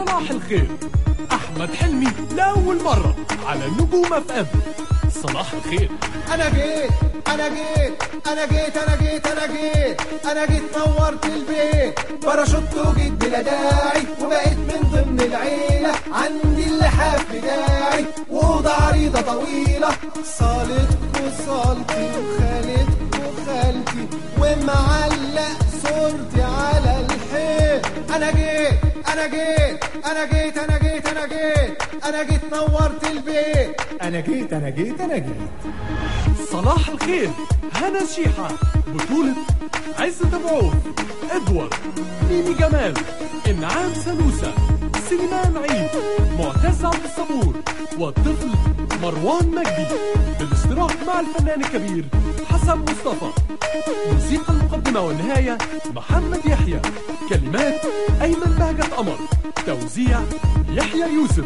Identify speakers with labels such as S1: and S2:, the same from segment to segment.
S1: صلاح الخير. أحمد حلمي لأول مرة على النجوم FM. صلاح الخير.
S2: أنا جيت أنا جيت أنا جيت أنا جيت أنا جيت. أنا جيت نورت البيت. باراشوت وجيت بلا داعي وبقيت من ضمن العيلة. عندي اللحاف بتاعي وأوضة عريضة طويلة. صالتك وصالتي وخالتك وخالتي ومعلق صورتي على الحيط. أنا جيت أنا جيت أنا جيت أنا جيت أنا جيت أنا جيت نورت البيت. أنا جيت أنا جيت أنا جيت.
S1: صلاح الخير هنا شيحة بطولة عزة عوف إدوارد ميمي جمال إنعام سلوسة سليمان عيد معتز عبد الصبور والطفل مروان مجدي بالاشتراك مع الفنان الكبير حسن مصطفى. موسيقى المقدمة والنهاية محمد يحيى. كلمات أيمن بهجة قمر. توزيع يحيى يوسف.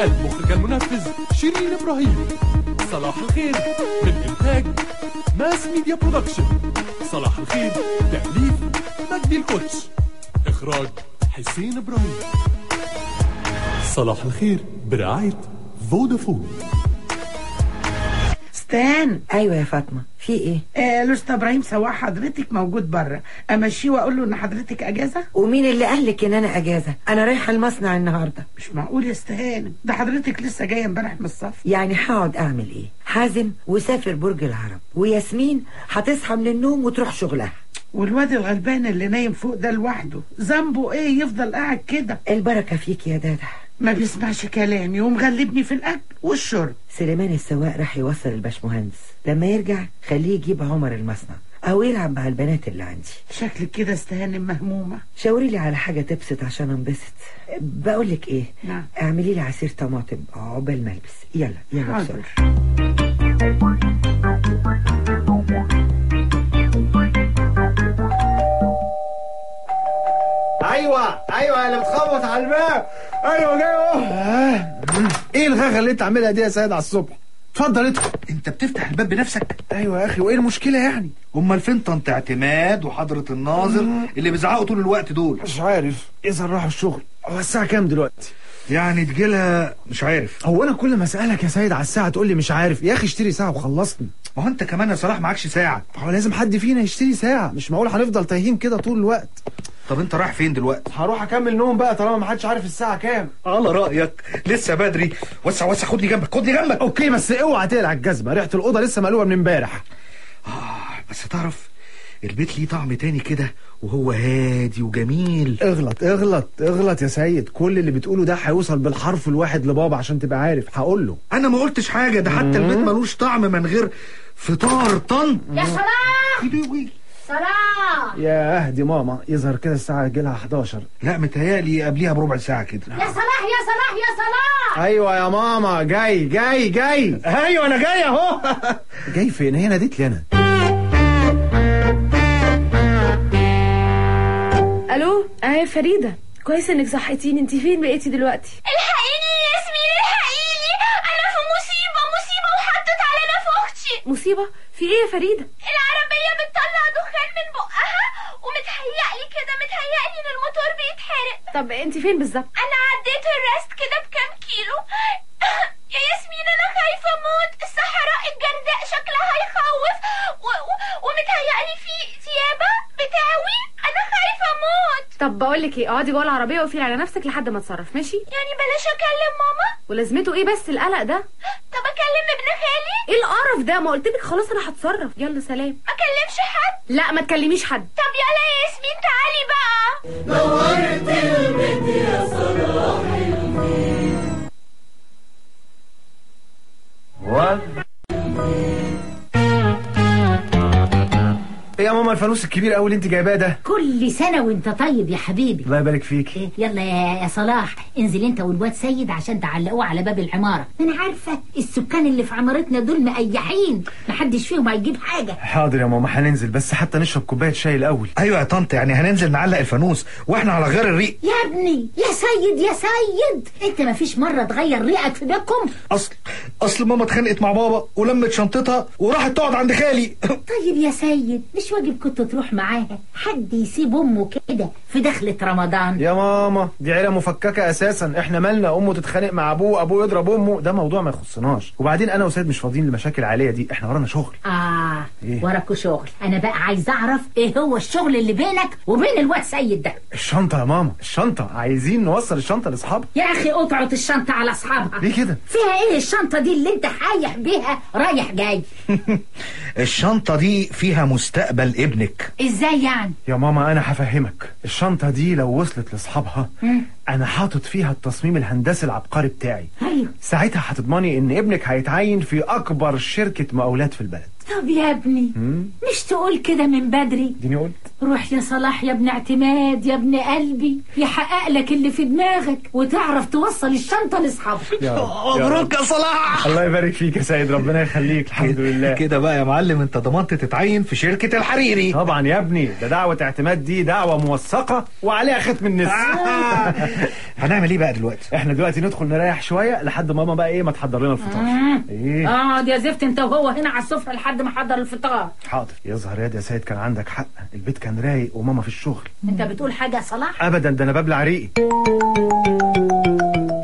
S1: المخرج المنفذ شيرين إبراهيم. صلاح الخير من إنتاج Mass Media Production. صلاح الخير تأليف مجدي الكوتش إخراج حسين إبراهيم. صلاح الخير برعاية فودافون.
S3: ستان
S4: أيوه يا فاطمة. في إيه؟
S3: آه الأستاذ إبراهيم سواح حضرتك موجود بره. أمشيه وأقول له إن حضرتك أجازة؟
S4: ومين اللي قال لك إن أنا أجازة؟ أنا رايحة المصنع النهارده.
S3: مش معقول يا استهانه ده حضرتك لسه جاية امبارح من الصف؟
S4: يعني هقعد أعمل إيه؟ حازم وسافر برج العرب. وياسمين هتصحى من النوم وتروح شغلها.
S3: والواد الغلبان اللي نايم فوق ده لوحده ذنبه إيه يفضل قاعد كده؟
S4: البركة فيك يا دادا.
S3: ما بيسمعش كلامي ومغلبني في الأكل والشرب.
S4: سليمان السواق راح يوصل الباشمهندس. لما يرجع خليه يجيب عمر المصنع أو يلعب مع البنات اللي عندي.
S3: شكلك كده استهانم مهمومة.
S4: شاوري لي على حاجة تبسط عشان انبسط. بقول لك إيه
S3: نعم.
S4: اعملي لي عصير طماطم عقبال ما ألبس. يلا يلا
S3: حاضر.
S2: أيوه أيوه اللي بتخبط على الباب. أيوه جاي اهو
S5: إيه الغاغه اللي أنت عاملها دي يا سيد على الصبح؟ اتفضل ادخل.
S6: أنت بتفتح الباب بنفسك.
S5: أيوه يا أخي وإيه المشكلة يعني؟
S6: أمال فين طنط اعتماد وحضرة الناظر اللي بيزعقوا طول الوقت دول؟
S5: مش عارف. إذا راحوا الشغل. هو الساعة كام دلوقتي؟
S6: يعني تجيلها مش عارف.
S5: هو أنا كل ما أسألك يا سيد على الساعة تقول لي مش عارف. يا أخي اشتري ساعة وخلصني.
S6: ما هو أنت كمان يا صلاح معكش ساعة.
S5: هو لازم حد فينا يشتري ساعة. مش معقول هنفضل تايهين كده طول الوقت.
S6: طب أنت رايح فين دلوقتي؟
S5: هروح أكمل نوم بقى طالما ما حدش عارف الساعة كام.
S6: على رأيك. لسه بدري. وسع وسع. خدني جنبك خدني جنبك.
S5: أوكي بس اوعى تقلع الجزمة. ريحة الأوضة لسه مقلوبة من امبارح.
S6: آه بس تعرف البيت ليه طعم تاني كده وهو هادي وجميل.
S5: اغلط اغلط اغلط يا سيد. كل اللي بتقوله ده هيوصل بالحرف الواحد لبابا عشان تبقى عارف. هقول له
S6: أنا ما قلتش حاجة ده حتى البيت ملوش طعم من غير فطار طن.
S7: يا صلاح. صلاح!
S5: يا أهدي ماما يظهر كده الساعة جيلها 11
S6: لا متهيألي قبليها بربع ساعة كده.
S7: يا صلاح يا صلاح يا صلاح!
S5: أيوه يا ماما جاي جاي جاي.
S6: أيوه أنا جاي أهو.
S5: جاي فين؟ هي ناديت لي
S8: أنا. آه فريدة كويس إنك صحيتيني. انت فين بقيتي دلوقتي؟
S7: الحقيني يا ياسمين الحقيني. أنا في مصيبة مصيبة وحطت على نفوختي
S8: مصيبة؟ في إيه يا فريدة؟
S7: العربية بتطلع دخان من بقها ومتهيألي كده متهيألي إن الموتور بيتحرق.
S8: طب انت فين بالظبط؟
S7: أنا عديت الراست كده بكام كيلو يا ياسمين أنا خايفه أموت الصحراء الجرداء شكلها يخوف و... و... ومتهيألي في ثيابه بتاوي أنا خايفه أموت
S8: طب بقول لك إيه اقعدي جوه العربية وقفي على نفسك لحد ما اتصرف ماشي؟
S7: يعني بلاش اكلم ماما؟
S8: ولازمته إيه بس القلق ده؟
S7: طب اكلم ابن خالي؟
S8: إيه القرف ده؟ ما قلت لك خلاص أنا هتصرف. يلا سلام.
S7: ما اكلمش حد؟
S8: لا ما تكلميش حد.
S7: طب يلا يا ياسمين تعالي بقى.
S5: إيه يا ماما الفانوس الكبير قوي اللي أنت جايباه ده.
S9: كل سنة وأنت طيب يا حبيبي.
S5: الله يبارك فيك.
S9: إيه، يلا يا, يا صلاح انزل أنت والواد سيد عشان تعلقوه على باب العمارة. أنا عارفة السكان اللي في عمارتنا دول مقيحين محدش فيهم هيجيب حاجة.
S5: حاضر يا ماما هننزل بس حتى نشرب كوباية شاي الأول.
S6: أيوه يا طنط يعني هننزل نعلق الفانوس وإحنا على غير الريق.
S9: يا ابني يا سيد يا سيد. أنت ما فيش مرة تغير ريقك في بيتكم؟
S6: اصل أصل ماما اتخانقت مع بابا ولمت شنطتها وراحت تقعد عند خالي.
S9: طيب يا سيد مش واجب كنت تروح معاها حد يسيب أمه كده في دخلة رمضان؟
S5: يا ماما دي عيلة مفككة أساسا. إحنا مالنا أمه تتخانق مع أبوه أبوه يضرب أمه. ده موضوع ما يخصناش. وبعدين أنا وسيد مش فاضيين للمشاكل العائليه دي. إحنا ورانا شغل.
S9: آه
S5: إيه؟
S9: وراكوا شغل. أنا بقى عايز أعرف إيه هو الشغل اللي بينك وبين الواد سيد ده؟
S5: الشنطة يا ماما الشنطة. عايزين نوصل الشنطة لأصحابها.
S9: يا أخي قطعة الشنطة على أصحابها.
S5: ليه كده؟
S9: فيها إيه الشنطة دي اللي أنت حايح بيها رايح جاي؟
S6: الشنطة دي فيها مستقبل ابنك.
S9: إزاي يعني؟
S5: يا ماما أنا هفهمك. الشنطة دي لو وصلت لأصحابها أنا حاطط فيها التصميم الهندسي العبقري بتاعي.
S9: أيوه
S5: ساعتها هتضمني إن ابنك هيتعين في أكبر شركة مقاولات في البلد.
S9: طب يا ابني مش تقول كده من بدري؟
S5: ديني قلت.
S9: روح يا صلاح يا ابن اعتماد يا ابن قلبي يحقق لك اللي في دماغك وتعرف توصل الشنطة لاصحابها
S5: يا رب. يا.
S6: مبروك يا صلاح.
S5: الله يبارك فيك يا سيد ربنا يخليك الحمد لله.
S6: كده بقى يا معلم انت ضمنت تتعين في شركة الحريري.
S5: طبعا يا ابني ده دعوة اعتماد دي دعوة موثقة وعليها ختم النسر
S6: هنعمل إيه بقى دلوقتي؟
S5: إحنا دلوقتي ندخل نريح شوية لحد ماما بقى إيه ما تحضر لنا الفطار. إيه؟
S9: اقعد يا زفت انت وهو هنا على السفرة لحد ما حضر الفطار.
S5: حاضر. يظهر يا دي يا سيد كان عندك حق. البيت كان رايق وماما في الشغل.
S9: انت بتقول حاجة يا صلاح؟
S5: ابدا ده أنا ببلع ريقي.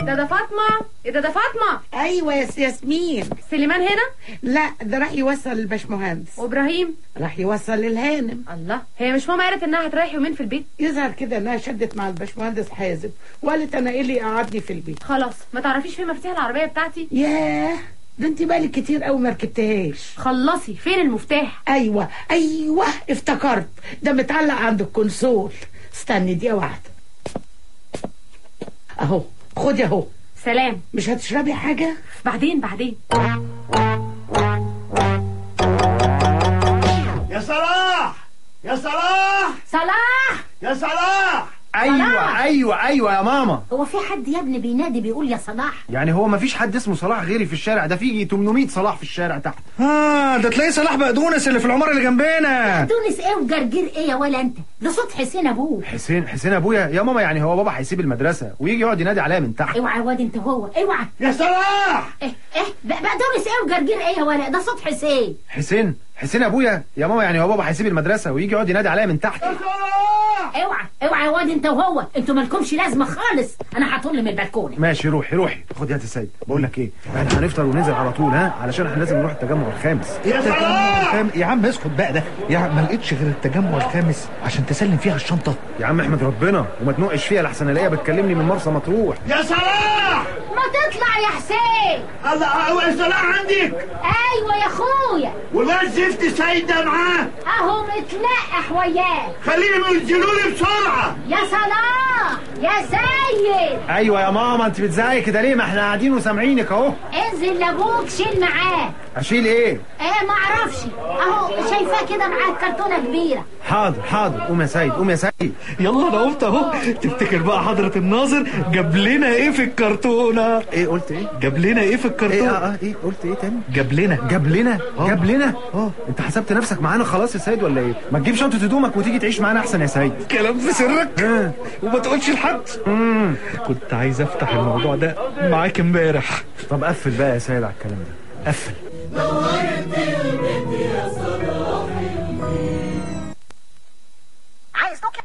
S8: ده ده فاطمة. إيه ده ده فاطمة.
S3: أيوه يا ياسمين
S8: سليمان هنا؟
S3: لا ده راح يوصل الباشمهندس.
S8: وإبراهيم؟
S3: راح يوصل للهانم
S8: الله. هي مش ماما قالت إنها هتريح يومين في البيت؟
S3: يظهر كده إنها شدت مع الباشمهندس حازم وقالت أنا إيه اللي قعدني في البيت؟
S8: خلاص. ما تعرفيش فين مفتاح العربية بتاعتي؟
S3: ياه! ده انت بالك كتير قوي ما ركبتهاش.
S8: خلصي. فين المفتاح؟
S3: أيوه أيوه افتكرت. ده متعلق عند الكونسول. استني دقيقه واحدة اهو خدي اهو.
S8: سلام.
S3: مش هتشربي حاجة؟
S8: بعدين بعدين.
S10: يا صلاح! يا صلاح!
S9: صلاح!
S10: يا صلاح!
S5: أيوه أيوه أيوه يا ماما.
S9: هو في حد يا ابني بينادي بيقول يا صلاح؟
S5: يعني هو ما فيش حد اسمه صلاح غيري في الشارع. ده في 800 صلاح في الشارع تحت.
S6: آه ده تلاقي صلاح بقدونس اللي في العمارة اللي جنبنا.
S9: تونس إيه وجرجير إيه يا ولا انت؟ ده صوت حسين أبوه.
S5: حسين حسين أبويا. يا ماما يعني هو بابا هيسيب المدرسة ويجي يقعد ينادي عليا من تحت.
S9: اوعى يا واد انت هو. اوعى.
S10: يا صلاح!
S9: إيه إيه بقى تونس إيه وجرجير إيه يا ولا؟ ده صوت حسين.
S5: حسين حسين أبويا. يا ماما يعني هو بابا هيسيب المدرسة ويجي يقعد ينادي عليا من تحت.
S10: يا صلاح!
S9: اوعى اوعى يا واد انت وهو. أنتوا مالكمش لازمة خالص. أنا هطل من البلكونة.
S5: ماشي روحي روحي. خد يا السيد بقول لك إيه؟ إحنا هنفطر وننزل على طول ها؟ علشان إحنا لازم نروح التجمع الخامس.
S10: يا
S6: فاهم؟ يا عم اسكت بقى ده. يا عم ما لقيتش غير التجمع الخامس عشان تسلم فيها الشنطة.
S5: يا عم احمد ربنا وما تنقش فيها لحسن الاقيها بتكلمني من مرسى مطروح.
S10: يا صلاح
S9: ما تطلع يا حسين.
S10: الله هو صلاح عندك.
S9: أيوه يا أخويا.
S10: والواد زفت سيد ده معاه.
S9: أهو متلقح وياه.
S10: خليهم ينزلوا لي بسرعة.
S9: يا صلاح يا سيد
S5: أيوه يا ماما أنت بتزعقي كده ليه؟ ما إحنا قاعدين وسامعينك أهو.
S9: انزل لأبوك شيل معاه.
S5: أشيل إيه؟
S9: إيه ما أعرفش. أهو شايفاه كده معاه كرتونة كبيرة.
S5: حاضر حاضر. قوم يا سيد قوم يا سيد.
S6: يلا أنا قمت أهو. تفتكر بقى حضرة الناظر جاب لنا إيه في الكرتونة؟
S5: إيه قلت إيه؟
S6: جاب لنا إيه في
S5: إيه
S6: الكرتونة
S5: آه آه إيه قلت إيه تاني؟
S6: جاب لنا.
S5: جاب لنا؟ جاب لنا؟
S6: آه.
S5: أنت حسبت نفسك معانا خلاص يا سيد ولا إيه؟ ما تجيب شنطة هدومك وتيجي تعيش معانا أحسن يا سيد.
S6: كلام في سرك.
S5: ها.
S6: وما تقولش لحد. كنت عايز أفتح الموضوع ده معاك امبارح.
S5: طب قفل بقى يا سيد على الكلام ده. قفل.
S9: عايز تطلع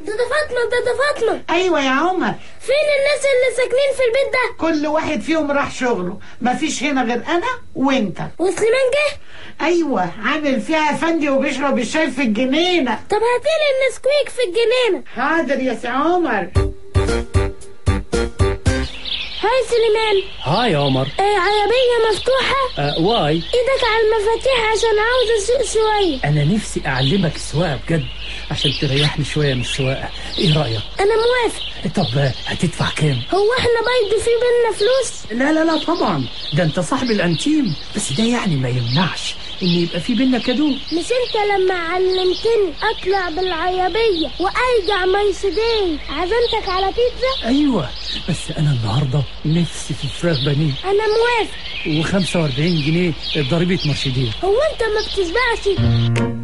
S11: دادة فاطمة دادة فاطمة.
S3: أيوه يا عمر.
S11: فين الناس اللي ساكنين في البيت ده؟
S3: كل واحد فيهم راح شغله. مفيش هنا غير أنا وأنت.
S11: وسليمان جه؟
S3: أيوه عامل فيها افندي وبيشرب الشاي في الجنينة.
S11: طب هاتيلي ال Nesquik في الجنينة.
S3: حاضر يا سي عمر.
S11: Hi سليمان.
S12: Hi عمر.
S11: آه عربية مفتوحة؟
S12: آه واي.
S11: إيدك على المفاتيح عشان عاوز أسوق شوية
S12: أنا نفسي أعلمك السواقه بجد عشان تريحني شوية من السواقة. إيه رأيك؟
S11: أنا موافق.
S12: طب آه، هتدفع كام؟
S11: هو إحنا برضه في بينا فلوس؟
S12: لا لا لا طبعا. ده أنت صاحب الأنتيم. بس ده يعني ما يمنعش. ان يبقى في بينا cadeau.
S11: مش أنت لما علمتني أطلع بالعربية وأرجع مرسيدس عزمتك على بيتزا؟
S12: أيوه بس أنا النهارده نفسي في فراخ بانيه.
S11: أنا موافق.
S12: و45 جنيه ضريبة مرشدين.
S11: هو أنت ما بتشبعش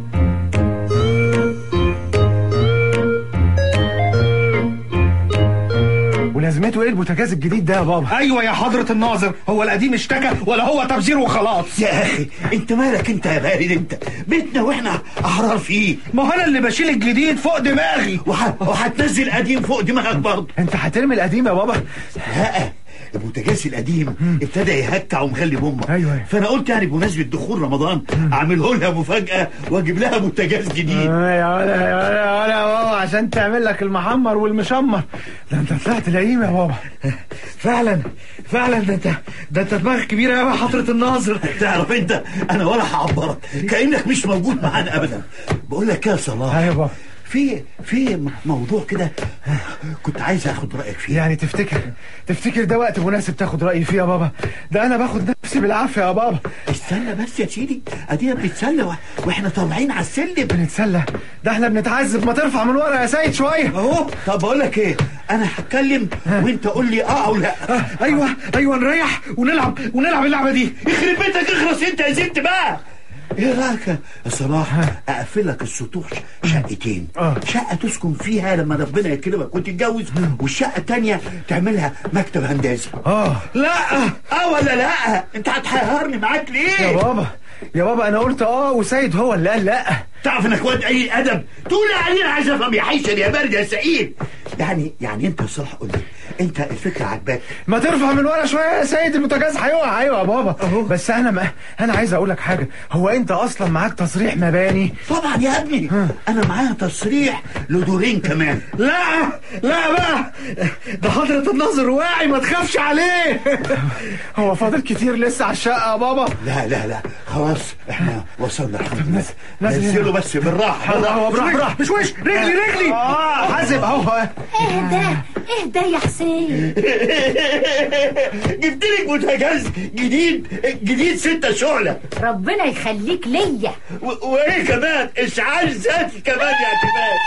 S5: لازمته إيه البوتاجاز الجديد ده يا بابا؟
S6: أيوه يا حضرة الناظر هو القديم اشتكى ولا هو تبذير وخلاص.
S10: يا أخي انت مالك انت يا بارد انت؟ بيتنا وإحنا احرار فيه.
S6: ما هو أنا اللي بشيل الجديد فوق دماغي.
S10: وح... وهتنزل قديم فوق دماغك برضه.
S5: انت هترمي القديم يا بابا؟
S10: لا. البوتاجاز القديم. ابتدى يهكع ومخلي بامه
S5: أيوة، أيوة.
S10: فأنا قلت يعني بمناسبة دخول رمضان أعمله لها مفاجأة وأجيب لها بوتاجاز جديد.
S5: آه يا ولا يا ولا يا ولا بابا عشان تعمل لك المحمر والمشمر. ده أنت طلعت لئيم يا بابا.
S6: فعلا فعلا ده أنت ده أنت دماغك كبيرة قوي يا حضرة الناظر.
S10: تعرف أنت أنا ولا هعبرك. كأنك مش موجود معانا ابدا. بقول لك يا صلاح
S5: أيوه بابا.
S10: في في موضوع كده كنت عايز آخد رأيك فيه.
S5: يعني تفتكر تفتكر ده وقت مناسب تاخد رأيي فيه يا بابا؟ ده أنا باخد نفسي بالعافية يا بابا.
S10: استنى بس يا سيدي أدينا بنتسلى و- وإحنا طالعين على السلم.
S5: بنتسلى؟ ده إحنا بنتعذب ما ترفع من ورا يا سيد شوية.
S10: أهو طب بقول لك إيه أنا هتكلم وأنت قول لي آه أو لا.
S6: أيوه أيوه نريح ونلعب ونلعب اللعبة دي.
S10: يخرب بيتك اخرس أنت يا زفت بقى. إيه رأيك؟ يا صلاح اقفل لك السطوح شقتين.
S5: آه.
S10: شقة تسكن فيها لما ربنا يكرمك وتتجوز والشقة التانية تعملها مكتب هندسي.
S5: آه.
S10: لا. آه ولا لا؟ أنت هتحيرني معاك
S5: يا
S10: ليه
S5: بابا يا بابا أنا قلت آه وسيد هو. اللي قال لا.
S10: تعرف إنك واد أي أدب؟ تقول علينا عايز افهم يا حيشر يا برد يا سعيد. يعني يعني أنت صلاح قول لي انت الفكرة عجباك.
S5: ما ترفع من ورا شوية يا سيد البوتاجاز هيقع أيوه يا بابا. بس أنا ما أنا عايز أقول لك حاجة. هو أنت أصلا معاك تصريح مباني؟
S10: طبعا يا ابني. أنا معايا تصريح لدورين كمان.
S6: لا لا بقى. ده حضرة الناظر واعي ما تخافش عليه.
S5: هو فاضل كتير لسه على الشقة يا بابا؟
S10: لا لا لا. خلاص إحنا وصلنا الحمد لله. نزله بس بالراحه
S5: هو براح براح.
S6: مش وش رجلي رجلي.
S5: آه حاسب أهو.
S9: اهدى اهدى يا حسين.
S10: جبت لك بوتاجاز جديد جديد ستة شعلة.
S9: ربنا يخليك ليا.
S10: وإيه كمان؟ إشعال ذاتي كمان يا اعتماد.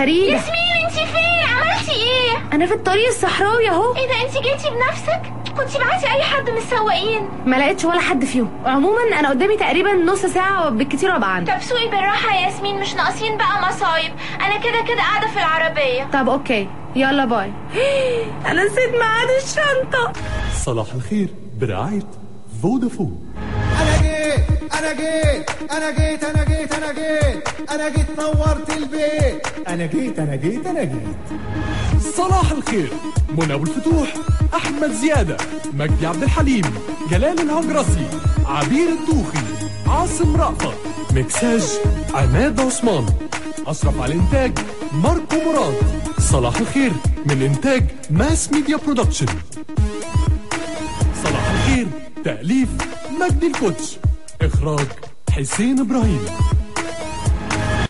S8: فريدة.
S7: ياسمين انت فين؟ عملتي إيه؟
S8: أنا في الطريق الصحراوي أهو.
S7: إيه ده انت جيتي بنفسك كنتي بعتي أي حد من السواقين.
S8: ما لقيتش ولا حد فيهم. عموما أنا قدامي تقريبا نص ساعة بالكتير وأبقى عندك.
S7: طب سوقي بالراحة يا ياسمين مش ناقصين بقى مصايب. أنا كده كده قاعدة في العربية.
S8: طب okay يلا bye. أنا نسيت ميعاد الشنطة.
S1: صلاح الخير برعاية فودافون.
S2: أنا جيت أنا جيت أنا جيت أنا جيت أنا جيت نورت البيت.
S1: أنا جيت أنا جيت أنا جيت. صلاح الخير منى أبو الفتوح أحمد زيادة مجدي عبد الحليم جلال الهجرسي عبير الدوخي عاصم رأفت مكساج عماد عثمان. أشرف على الإنتاج ماركو مراد. صلاح الخير من إنتاج Mass Media Production. صلاح الخير تأليف مجدي الكوتش. إخراج حسين إبراهيم.